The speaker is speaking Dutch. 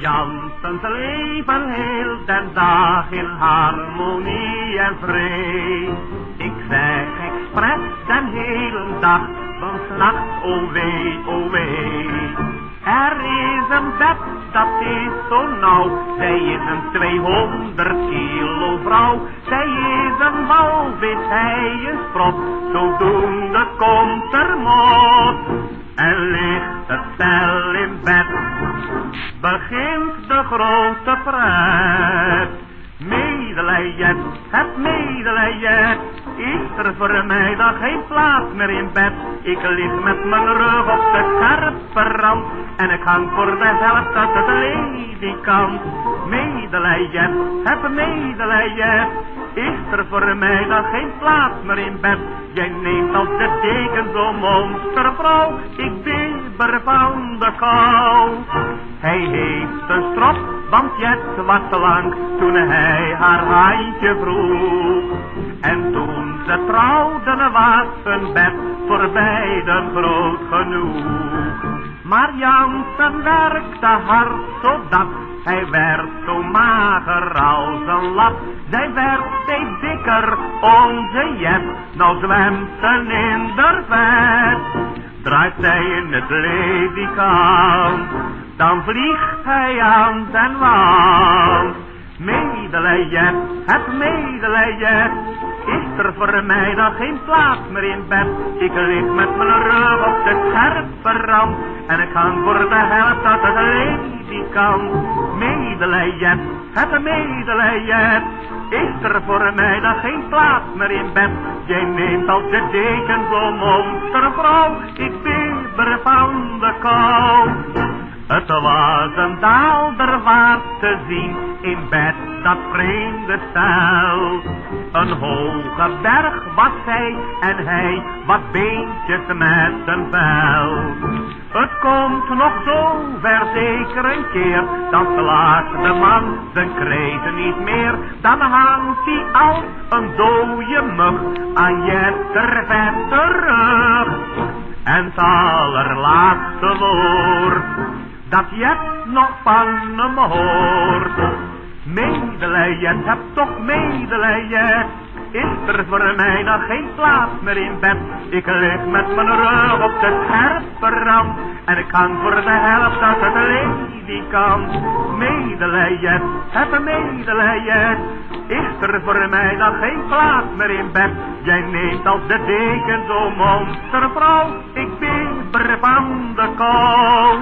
Janssens leven heel den dag in harmonie en vrede. Ik zeg expres den hele dag, van nacht, oh wee, oh wee. Er is een bed, dat is zo nauw, zij is een 200 kilo vrouw. Zij is een walvis, hij is prop, zodoende komt er mot. Begint de grote pret. Medelijden, het medelijden, is er voor mij dan geen plaats meer in bed. Ik lig met mijn rug op de scherpe rand, en ik hang voor de helft uit het ledikant. Medelijden, het medelijden, is er voor mij dan geen plaats meer in bed. Jij neemt als de deken zo'n monstervrouw, ik van de kou. Hij heeft een strop, want Jet was te lang toen hij haar handje vroeg. En toen ze trouwden was een bed voor beiden groot genoeg. Maar Jansen werkte hard zodat hij werd zo mager als een lap. Zij werd steeds dikker, onze Jet, nou zwemt ze in de vet. Draait zij in het ledikant, dan vliegt hij aan zijn wand. Medelijden, het medelijden, is er voor mij dan geen plaats meer in bed. Ik lig met mijn rug op de scherpe rand, en ik hang voor de helft uit het ledikant. Medelijden, het medelijden, is er voor mij dan geen plaats meer in bed. Jij neemt als de deken monstervrouw, ik bibber van de kou. Het was een daalder waard te zien in bed dat vreemde stel. Een hoge berg was zij en hij wat beentjes met een vel. Het komt nog zo ver zeker een keer, dan slaat de man zijn kreten niet meer. Dan hangt hij als een dode mug aan je rug. En het allerlaatste woord dat je nog van hem hoort. Medelijden, heb toch medelijden. Is er voor mij nog geen plaats meer in bed? Ik lig met mijn rug op de scherpe. En ik kan voor de helft uit het ledikant. Medelijden, heb medelijden. Is er voor mij nog geen plaats meer in bed? Jij neemt als de deken zo'n monstervrouw. Ik bibber van de kou.